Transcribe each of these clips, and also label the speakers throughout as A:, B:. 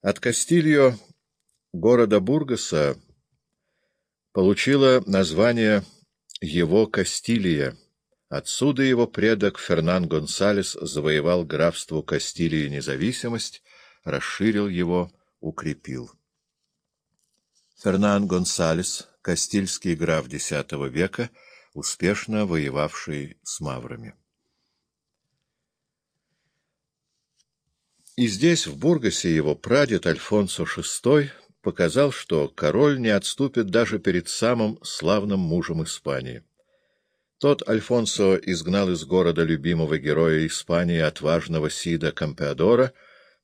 A: От Кастильо, города Бургаса, получила название его Кастилия. Отсюда его предок Фернан Гонсалес завоевал графству Кастилии независимость, расширил его, укрепил. Фернан Гонсалес, кастильский граф X века, успешно воевавший с маврами. И здесь, в Бургасе, его прадед Альфонсо VI показал, что король не отступит даже перед самым славным мужем Испании. Тот Альфонсо изгнал из города любимого героя Испании, отважного Сида Кампеадора,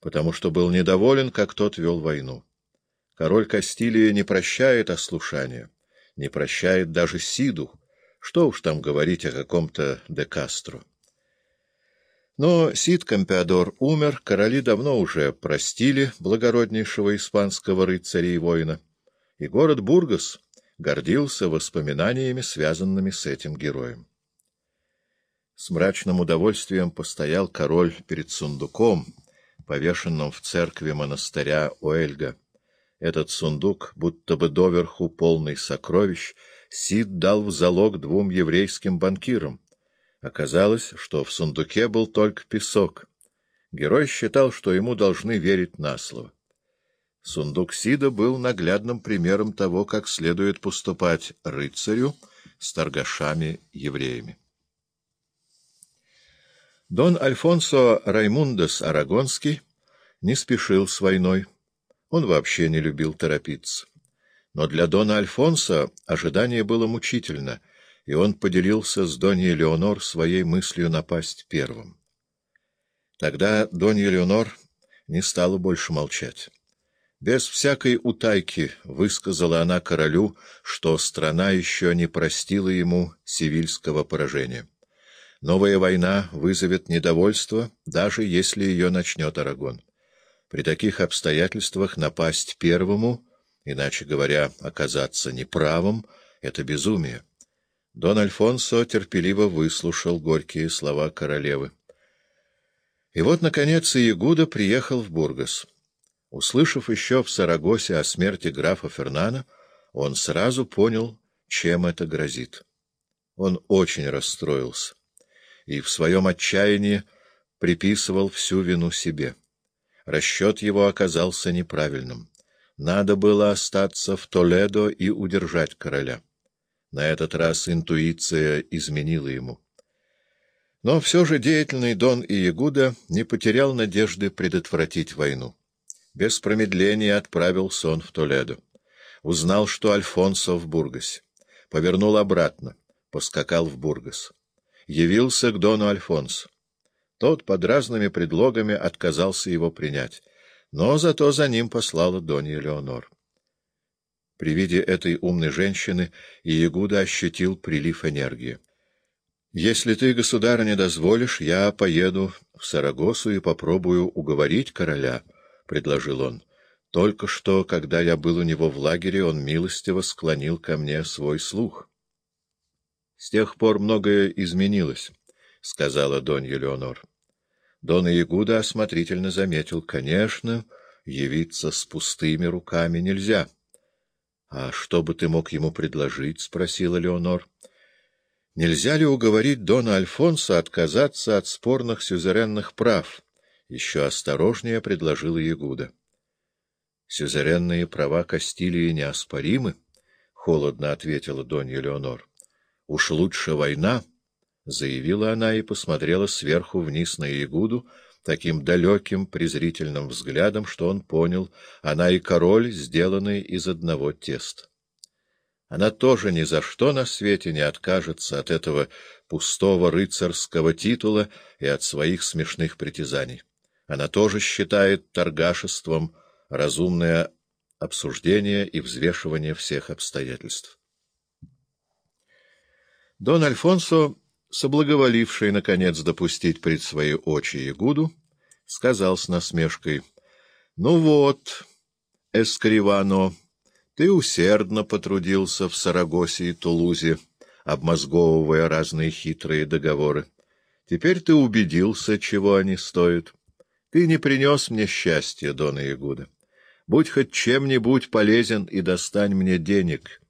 A: потому что был недоволен, как тот вел войну. Король Кастилии не прощает ослушания, не прощает даже Сиду, что уж там говорить о каком-то де Кастро. Но Сид Кампеадор умер, короли давно уже простили благороднейшего испанского рыцаря и воина, и город Бургас гордился воспоминаниями, связанными с этим героем. С мрачным удовольствием постоял король перед сундуком, повешенным в церкви монастыря Уэльга. Этот сундук, будто бы доверху полный сокровищ, Сид дал в залог двум еврейским банкирам, Оказалось, что в сундуке был только песок. Герой считал, что ему должны верить на слово. Сундук Сида был наглядным примером того, как следует поступать рыцарю с торгашами-евреями. Дон Альфонсо Раймундес Арагонский не спешил с войной. Он вообще не любил торопиться. Но для Дона Альфонса ожидание было мучительно — и он поделился с Доньей Леонор своей мыслью напасть первым. Тогда Донья Леонор не стала больше молчать. Без всякой утайки высказала она королю, что страна еще не простила ему сивильского поражения. Новая война вызовет недовольство, даже если ее начнет Арагон. При таких обстоятельствах напасть первому, иначе говоря, оказаться неправым, — это безумие. Дон Альфонсо терпеливо выслушал горькие слова королевы. И вот, наконец, Иегуда приехал в Бургас. Услышав еще в Сарагосе о смерти графа Фернана, он сразу понял, чем это грозит. Он очень расстроился и в своем отчаянии приписывал всю вину себе. Расчет его оказался неправильным. Надо было остаться в Толедо и удержать короля. На этот раз интуиция изменила ему. Но все же деятельный Дон Иегуда не потерял надежды предотвратить войну. Без промедления отправился он в Толедо. Узнал, что Альфонсо в Бургасе. Повернул обратно, поскакал в Бургас. Явился к Дону Альфонсо. Тот под разными предлогами отказался его принять, но зато за ним послала Донья Леонор. При виде этой умной женщины Иегуда ощутил прилив энергии. — Если ты, государь, не дозволишь, я поеду в Сарагосу и попробую уговорить короля, — предложил он. Только что, когда я был у него в лагере, он милостиво склонил ко мне свой слух. — С тех пор многое изменилось, — сказала Донья Леонор. Дон Иегуда осмотрительно заметил, — конечно, явиться с пустыми руками нельзя. —— А что бы ты мог ему предложить? — спросила Леонор. — Нельзя ли уговорить Дона Альфонса отказаться от спорных сюзеренных прав? — еще осторожнее предложила Ягуда. — Сюзеренные права Кастилии неоспоримы, — холодно ответила Донья Леонор. — Уж лучше война, — заявила она и посмотрела сверху вниз на Ягуду, — таким далеким, презрительным взглядом, что он понял, она и король сделаны из одного теста. Она тоже ни за что на свете не откажется от этого пустого рыцарского титула и от своих смешных притязаний. Она тоже считает торгашеством разумное обсуждение и взвешивание всех обстоятельств. Дон Альфонсо соблаговоливший, наконец, допустить пред свои очи Ягуду, сказал с насмешкой, — Ну вот, Эскривано, ты усердно потрудился в Сарагосе и Тулузе, обмозговывая разные хитрые договоры. Теперь ты убедился, чего они стоят. Ты не принес мне счастья, Дона Ягуда. Будь хоть чем-нибудь полезен и достань мне денег.